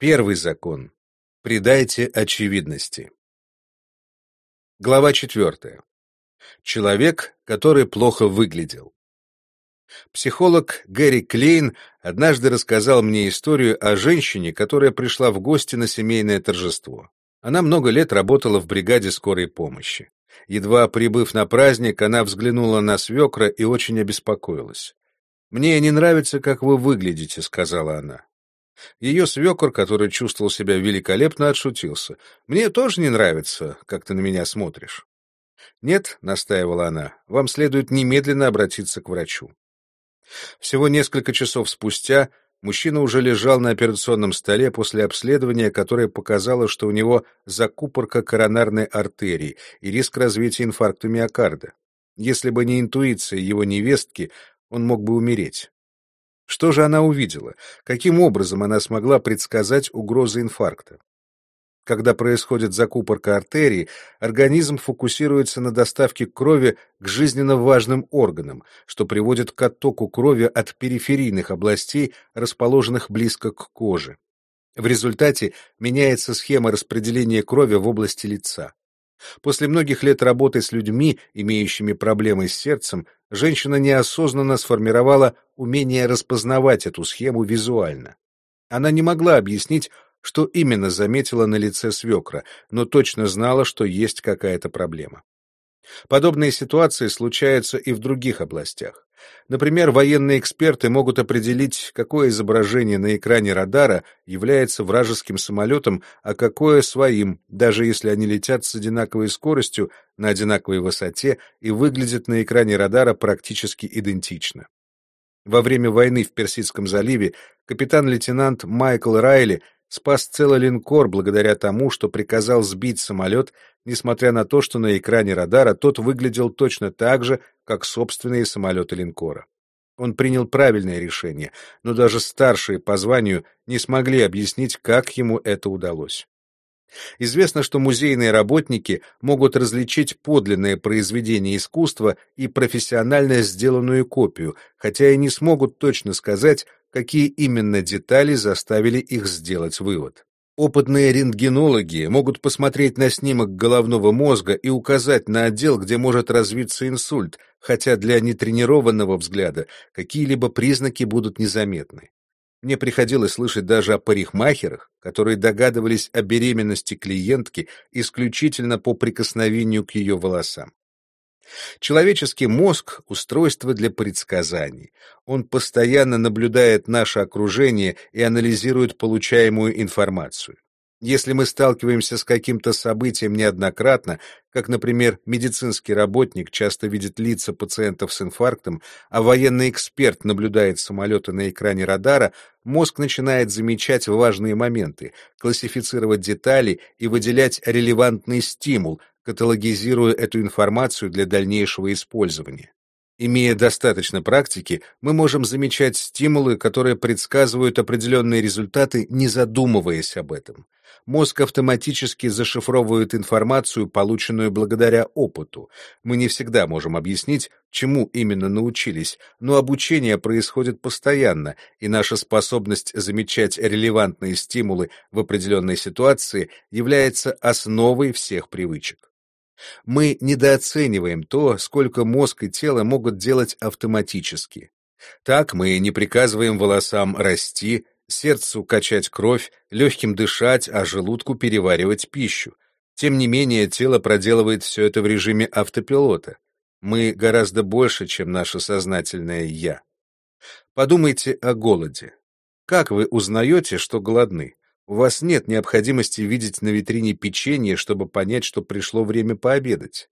Первый закон. Придайте очевидности. Глава четвертая. Человек, который плохо выглядел. Психолог Гэри Клейн однажды рассказал мне историю о женщине, которая пришла в гости на семейное торжество. Она много лет работала в бригаде скорой помощи. Едва прибыв на праздник, она взглянула на свекра и очень обеспокоилась. «Мне не нравится, как вы выглядите», — сказала она. Ее свекор, который чувствовал себя великолепно, отшутился. «Мне тоже не нравится, как ты на меня смотришь». «Нет», — настаивала она, — «вам следует немедленно обратиться к врачу». Всего несколько часов спустя мужчина уже лежал на операционном столе после обследования, которое показало, что у него закупорка коронарной артерии и риск развития инфаркта миокарда. Если бы не интуиция его невестки, он мог бы умереть. Что же она увидела? Каким образом она смогла предсказать угрозы инфаркта? Когда происходит закупорка артерий, организм фокусируется на доставке крови к жизненно важным органам, что приводит к оттоку крови от периферийных областей, расположенных близко к коже. В результате меняется схема распределения крови в области лица. После многих лет работы с людьми, имеющими проблемы с сердцем, женщина неосознанно сформировала умение распознавать эту схему визуально. Она не могла объяснить, что именно заметила на лице свекра, но точно знала, что есть какая-то проблема. Подобные ситуации случаются и в других областях. Например, военные эксперты могут определить, какое изображение на экране радара является вражеским самолетом, а какое своим, даже если они летят с одинаковой скоростью, на одинаковой высоте и выглядят на экране радара практически идентично. Во время войны в Персидском заливе капитан-лейтенант Майкл Райли спас целый линкор благодаря тому, что приказал сбить самолет, несмотря на то, что на экране радара тот выглядел точно так же, как собственные самолеты линкора. Он принял правильное решение, но даже старшие по званию не смогли объяснить, как ему это удалось. Известно, что музейные работники могут различить подлинное произведение искусства и профессионально сделанную копию, хотя и не смогут точно сказать, какие именно детали заставили их сделать вывод. Опытные рентгенологи могут посмотреть на снимок головного мозга и указать на отдел, где может развиться инсульт, хотя для нетренированного взгляда какие-либо признаки будут незаметны. Мне приходилось слышать даже о парикмахерах, которые догадывались о беременности клиентки исключительно по прикосновению к ее волосам. Человеческий мозг — устройство для предсказаний. Он постоянно наблюдает наше окружение и анализирует получаемую информацию. Если мы сталкиваемся с каким-то событием неоднократно, как, например, медицинский работник часто видит лица пациентов с инфарктом, а военный эксперт наблюдает самолеты на экране радара, мозг начинает замечать важные моменты, классифицировать детали и выделять релевантный стимул, каталогизируя эту информацию для дальнейшего использования. Имея достаточно практики, мы можем замечать стимулы, которые предсказывают определенные результаты, не задумываясь об этом. Мозг автоматически зашифровывает информацию, полученную благодаря опыту. Мы не всегда можем объяснить, чему именно научились, но обучение происходит постоянно, и наша способность замечать релевантные стимулы в определенной ситуации является основой всех привычек. Мы недооцениваем то, сколько мозг и тело могут делать автоматически. Так мы не приказываем волосам расти, сердцу качать кровь, легким дышать, а желудку переваривать пищу. Тем не менее, тело проделывает все это в режиме автопилота. Мы гораздо больше, чем наше сознательное «я». Подумайте о голоде. Как вы узнаете, что голодны? У вас нет необходимости видеть на витрине печенье, чтобы понять, что пришло время пообедать.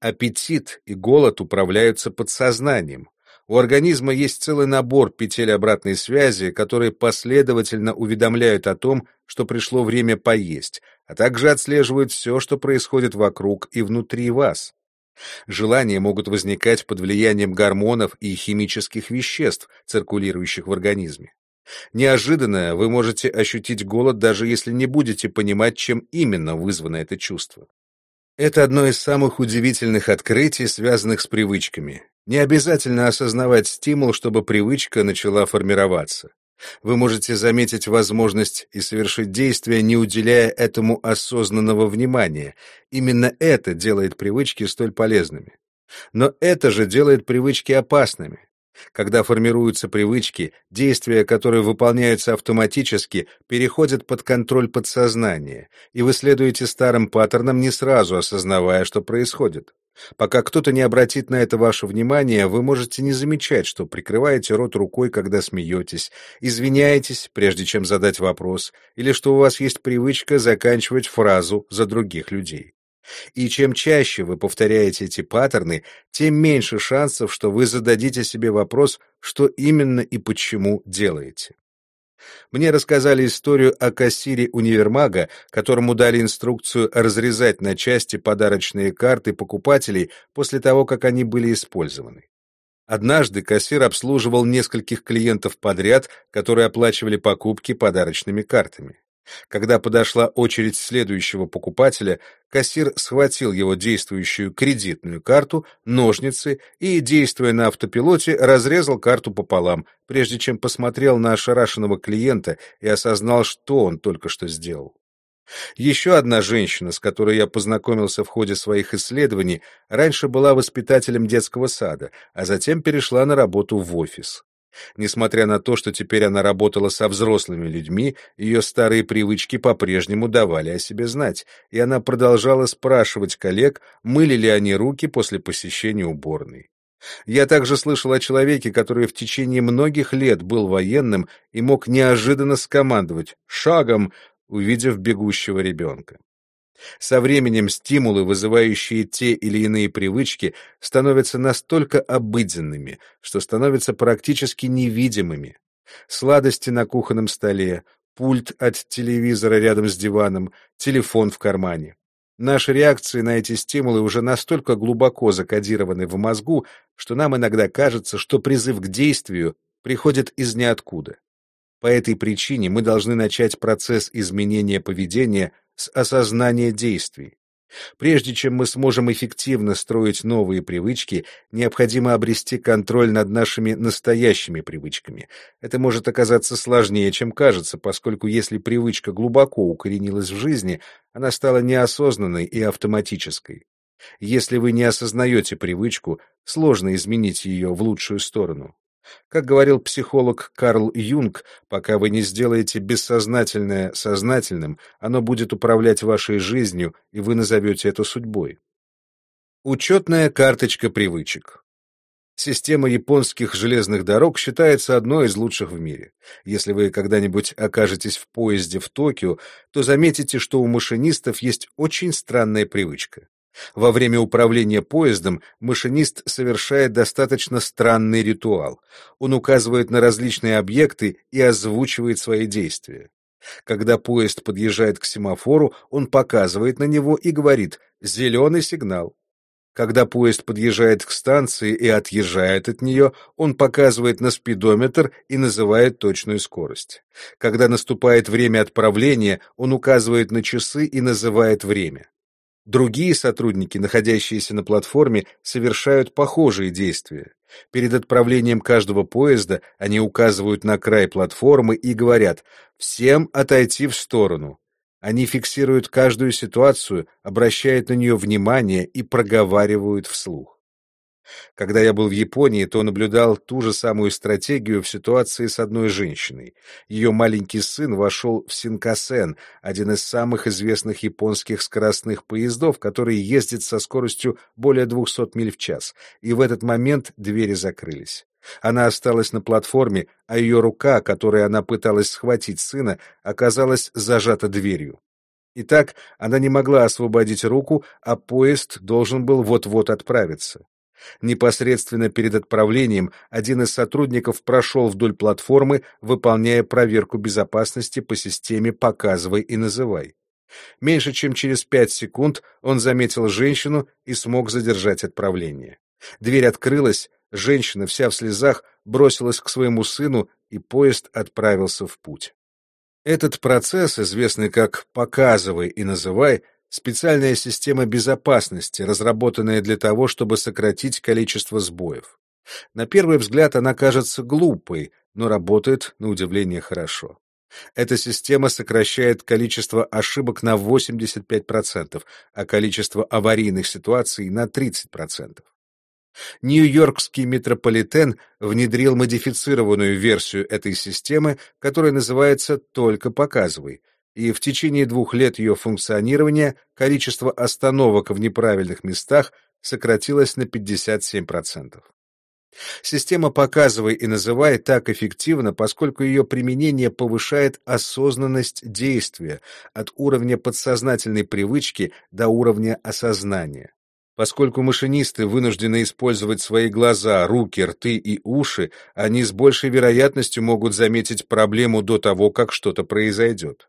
Аппетит и голод управляются подсознанием. У организма есть целый набор петель обратной связи, которые последовательно уведомляют о том, что пришло время поесть, а также отслеживают все, что происходит вокруг и внутри вас. Желания могут возникать под влиянием гормонов и химических веществ, циркулирующих в организме. Неожиданно вы можете ощутить голод, даже если не будете понимать, чем именно вызвано это чувство. Это одно из самых удивительных открытий, связанных с привычками. Не обязательно осознавать стимул, чтобы привычка начала формироваться. Вы можете заметить возможность и совершить действие, не уделяя этому осознанного внимания. Именно это делает привычки столь полезными. Но это же делает привычки опасными. Когда формируются привычки, действия, которые выполняются автоматически, переходят под контроль подсознания, и вы следуете старым паттернам, не сразу осознавая, что происходит. Пока кто-то не обратит на это ваше внимание, вы можете не замечать, что прикрываете рот рукой, когда смеетесь, извиняетесь, прежде чем задать вопрос, или что у вас есть привычка заканчивать фразу за других людей. И чем чаще вы повторяете эти паттерны, тем меньше шансов, что вы зададите себе вопрос, что именно и почему делаете. Мне рассказали историю о кассире универмага, которому дали инструкцию разрезать на части подарочные карты покупателей после того, как они были использованы. Однажды кассир обслуживал нескольких клиентов подряд, которые оплачивали покупки подарочными картами. Когда подошла очередь следующего покупателя, кассир схватил его действующую кредитную карту, ножницы и, действуя на автопилоте, разрезал карту пополам, прежде чем посмотрел на ошарашенного клиента и осознал, что он только что сделал. Еще одна женщина, с которой я познакомился в ходе своих исследований, раньше была воспитателем детского сада, а затем перешла на работу в офис. Несмотря на то, что теперь она работала со взрослыми людьми, ее старые привычки по-прежнему давали о себе знать, и она продолжала спрашивать коллег, мыли ли они руки после посещения уборной. Я также слышал о человеке, который в течение многих лет был военным и мог неожиданно скомандовать «шагом», увидев бегущего ребенка. Со временем стимулы, вызывающие те или иные привычки, становятся настолько обыденными, что становятся практически невидимыми. Сладости на кухонном столе, пульт от телевизора рядом с диваном, телефон в кармане. Наши реакции на эти стимулы уже настолько глубоко закодированы в мозгу, что нам иногда кажется, что призыв к действию приходит из ниоткуда. По этой причине мы должны начать процесс изменения поведения с осознания действий. Прежде чем мы сможем эффективно строить новые привычки, необходимо обрести контроль над нашими настоящими привычками. Это может оказаться сложнее, чем кажется, поскольку если привычка глубоко укоренилась в жизни, она стала неосознанной и автоматической. Если вы не осознаете привычку, сложно изменить ее в лучшую сторону. Как говорил психолог Карл Юнг, пока вы не сделаете бессознательное сознательным, оно будет управлять вашей жизнью, и вы назовете это судьбой. Учетная карточка привычек. Система японских железных дорог считается одной из лучших в мире. Если вы когда-нибудь окажетесь в поезде в Токио, то заметите, что у машинистов есть очень странная привычка. Во время управления поездом машинист совершает достаточно странный ритуал. Он указывает на различные объекты и озвучивает свои действия. Когда поезд подъезжает к семафору, он показывает на него и говорит «зеленый сигнал». Когда поезд подъезжает к станции и отъезжает от нее, он показывает на спидометр и называет точную скорость. Когда наступает время отправления, он указывает на часы и называет время. Другие сотрудники, находящиеся на платформе, совершают похожие действия. Перед отправлением каждого поезда они указывают на край платформы и говорят «всем отойти в сторону». Они фиксируют каждую ситуацию, обращают на нее внимание и проговаривают вслух. Когда я был в Японии, то наблюдал ту же самую стратегию в ситуации с одной женщиной. Ее маленький сын вошел в Синкасен, один из самых известных японских скоростных поездов, который ездит со скоростью более 200 миль в час, и в этот момент двери закрылись. Она осталась на платформе, а ее рука, которой она пыталась схватить сына, оказалась зажата дверью. Итак, она не могла освободить руку, а поезд должен был вот-вот отправиться. Непосредственно перед отправлением один из сотрудников прошел вдоль платформы, выполняя проверку безопасности по системе «показывай и называй». Меньше чем через пять секунд он заметил женщину и смог задержать отправление. Дверь открылась, женщина, вся в слезах, бросилась к своему сыну, и поезд отправился в путь. Этот процесс, известный как «показывай и называй», специальная система безопасности, разработанная для того, чтобы сократить количество сбоев. На первый взгляд она кажется глупой, но работает на удивление хорошо. Эта система сокращает количество ошибок на 85%, а количество аварийных ситуаций на 30%. Нью-Йоркский метрополитен внедрил модифицированную версию этой системы, которая называется «Только показывай», и в течение двух лет ее функционирования количество остановок в неправильных местах сократилось на 57%. Система «Показывай и называй» так эффективна, поскольку ее применение повышает осознанность действия от уровня подсознательной привычки до уровня осознания. Поскольку машинисты вынуждены использовать свои глаза, руки, рты и уши, они с большей вероятностью могут заметить проблему до того, как что-то произойдет.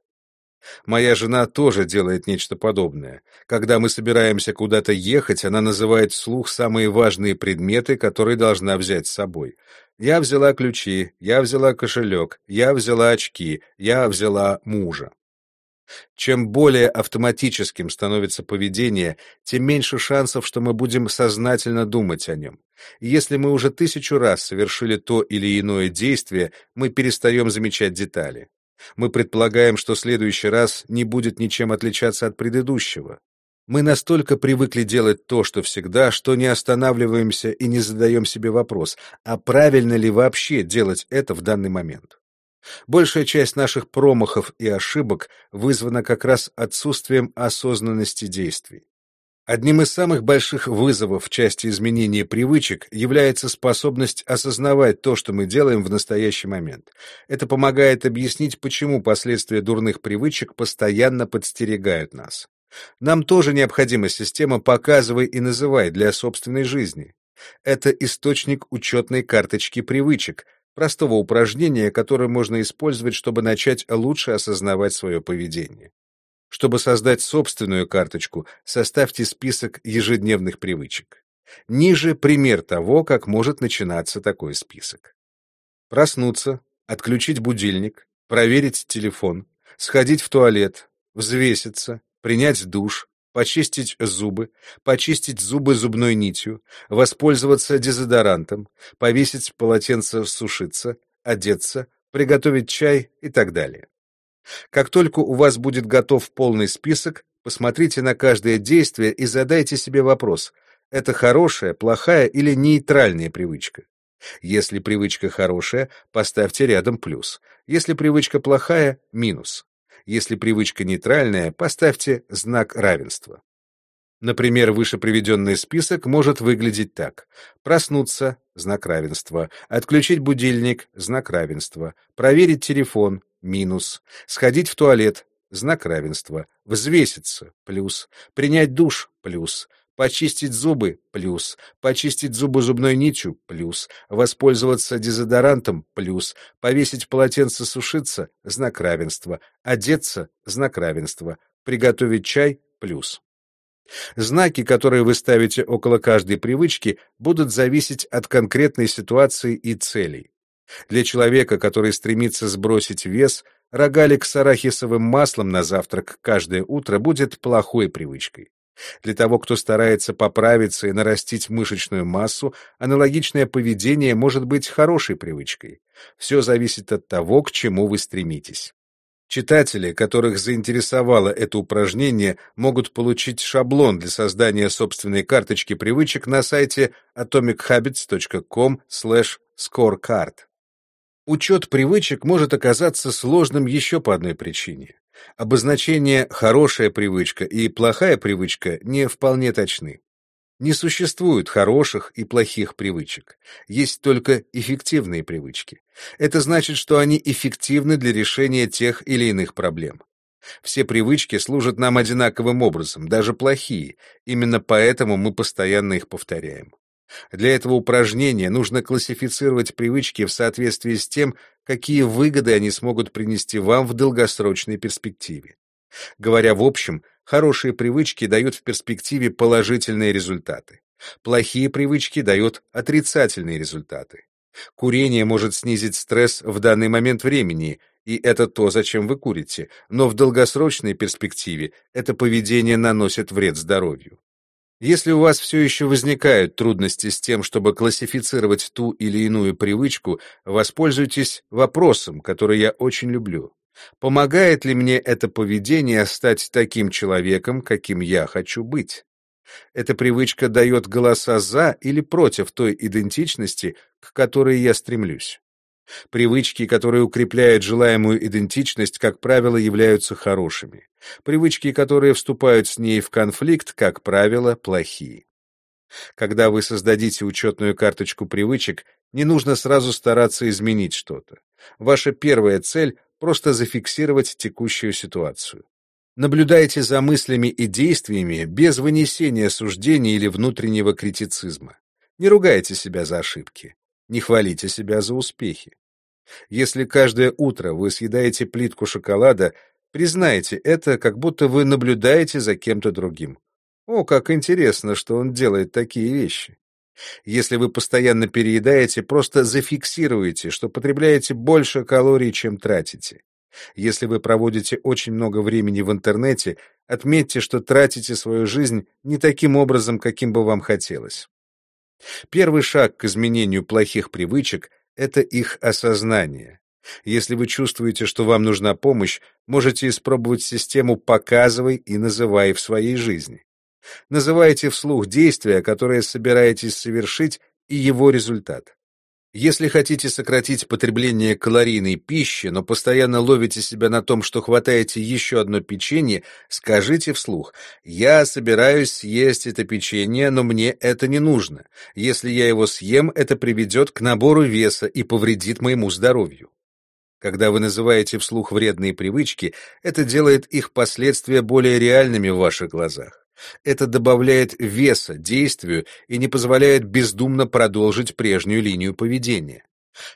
Моя жена тоже делает нечто подобное. Когда мы собираемся куда-то ехать, она называет вслух самые важные предметы, которые должна взять с собой. Я взяла ключи, я взяла кошелек, я взяла очки, я взяла мужа. Чем более автоматическим становится поведение, тем меньше шансов, что мы будем сознательно думать о нем. Если мы уже тысячу раз совершили то или иное действие, мы перестаем замечать детали. Мы предполагаем, что следующий раз не будет ничем отличаться от предыдущего. Мы настолько привыкли делать то, что всегда, что не останавливаемся и не задаем себе вопрос, а правильно ли вообще делать это в данный момент. Большая часть наших промахов и ошибок вызвана как раз отсутствием осознанности действий. Одним из самых больших вызовов в части изменения привычек является способность осознавать то, что мы делаем в настоящий момент. Это помогает объяснить, почему последствия дурных привычек постоянно подстерегают нас. Нам тоже необходима система «показывай и называй» для собственной жизни. Это источник учетной карточки привычек, простого упражнения, которое можно использовать, чтобы начать лучше осознавать свое поведение. Чтобы создать собственную карточку, составьте список ежедневных привычек. Ниже пример того, как может начинаться такой список. Проснуться, отключить будильник, проверить телефон, сходить в туалет, взвеситься, принять душ, почистить зубы, почистить зубы зубной нитью, воспользоваться дезодорантом, повесить полотенце сушиться, одеться, приготовить чай и так далее. Как только у вас будет готов полный список, посмотрите на каждое действие и задайте себе вопрос, это хорошая, плохая или нейтральная привычка. Если привычка хорошая, поставьте рядом плюс. Если привычка плохая — минус. Если привычка нейтральная, поставьте знак равенства. Например, выше приведенный список может выглядеть так. Проснуться — знак равенства. Отключить будильник — знак равенства. Проверить телефон минус, сходить в туалет, знак равенства, взвеситься, плюс, принять душ, плюс, почистить зубы, плюс, почистить зубы зубной нитью, плюс, воспользоваться дезодорантом, плюс, повесить полотенце сушиться, знак равенства, одеться, знак равенства, приготовить чай, плюс. Знаки, которые вы ставите около каждой привычки, будут зависеть от конкретной ситуации и целей. Для человека, который стремится сбросить вес, рогалик с арахисовым маслом на завтрак каждое утро будет плохой привычкой. Для того, кто старается поправиться и нарастить мышечную массу, аналогичное поведение может быть хорошей привычкой. Все зависит от того, к чему вы стремитесь. Читатели, которых заинтересовало это упражнение, могут получить шаблон для создания собственной карточки привычек на сайте atomichabbits.com/scorecard. Учет привычек может оказаться сложным еще по одной причине. Обозначения «хорошая привычка» и «плохая привычка» не вполне точны. Не существует хороших и плохих привычек. Есть только эффективные привычки. Это значит, что они эффективны для решения тех или иных проблем. Все привычки служат нам одинаковым образом, даже плохие. Именно поэтому мы постоянно их повторяем. Для этого упражнения нужно классифицировать привычки в соответствии с тем, какие выгоды они смогут принести вам в долгосрочной перспективе. Говоря в общем, хорошие привычки дают в перспективе положительные результаты. Плохие привычки дают отрицательные результаты. Курение может снизить стресс в данный момент времени, и это то, зачем вы курите, но в долгосрочной перспективе это поведение наносит вред здоровью. Если у вас все еще возникают трудности с тем, чтобы классифицировать ту или иную привычку, воспользуйтесь вопросом, который я очень люблю. Помогает ли мне это поведение стать таким человеком, каким я хочу быть? Эта привычка дает голоса за или против той идентичности, к которой я стремлюсь. Привычки, которые укрепляют желаемую идентичность, как правило, являются хорошими. Привычки, которые вступают с ней в конфликт, как правило, плохие. Когда вы создадите учетную карточку привычек, не нужно сразу стараться изменить что-то. Ваша первая цель — просто зафиксировать текущую ситуацию. Наблюдайте за мыслями и действиями без вынесения суждений или внутреннего критицизма. Не ругайте себя за ошибки. Не хвалите себя за успехи. Если каждое утро вы съедаете плитку шоколада, признайте это, как будто вы наблюдаете за кем-то другим. О, как интересно, что он делает такие вещи. Если вы постоянно переедаете, просто зафиксируйте, что потребляете больше калорий, чем тратите. Если вы проводите очень много времени в интернете, отметьте, что тратите свою жизнь не таким образом, каким бы вам хотелось. Первый шаг к изменению плохих привычек — это их осознание. Если вы чувствуете, что вам нужна помощь, можете испробовать систему «показывай и называй» в своей жизни. Называйте вслух действия, которые собираетесь совершить, и его результат. Если хотите сократить потребление калорийной пищи, но постоянно ловите себя на том, что хватаете еще одно печенье, скажите вслух «Я собираюсь съесть это печенье, но мне это не нужно. Если я его съем, это приведет к набору веса и повредит моему здоровью». Когда вы называете вслух вредные привычки, это делает их последствия более реальными в ваших глазах. Это добавляет веса действию и не позволяет бездумно продолжить прежнюю линию поведения.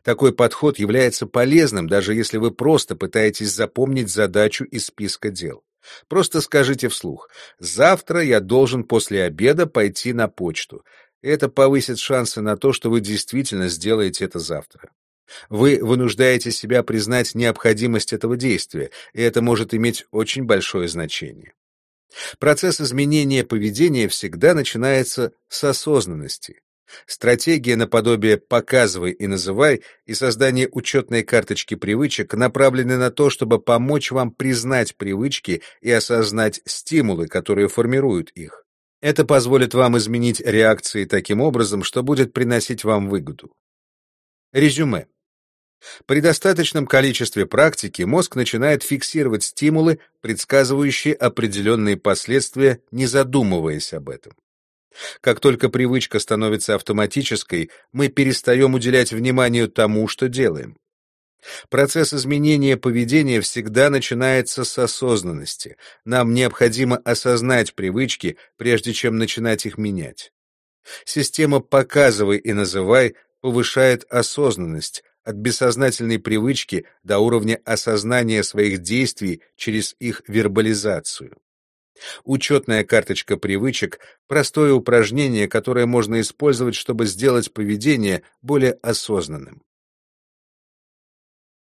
Такой подход является полезным, даже если вы просто пытаетесь запомнить задачу из списка дел. Просто скажите вслух «Завтра я должен после обеда пойти на почту». Это повысит шансы на то, что вы действительно сделаете это завтра. Вы вынуждаете себя признать необходимость этого действия, и это может иметь очень большое значение. Процесс изменения поведения всегда начинается с осознанности. Стратегия наподобие «показывай и называй» и создание учетной карточки привычек направлены на то, чтобы помочь вам признать привычки и осознать стимулы, которые формируют их. Это позволит вам изменить реакции таким образом, что будет приносить вам выгоду. Резюме. При достаточном количестве практики мозг начинает фиксировать стимулы, предсказывающие определенные последствия, не задумываясь об этом. Как только привычка становится автоматической, мы перестаем уделять внимание тому, что делаем. Процесс изменения поведения всегда начинается с осознанности. Нам необходимо осознать привычки, прежде чем начинать их менять. Система «показывай и называй» повышает осознанность, от бессознательной привычки до уровня осознания своих действий через их вербализацию. Учетная карточка привычек — простое упражнение, которое можно использовать, чтобы сделать поведение более осознанным.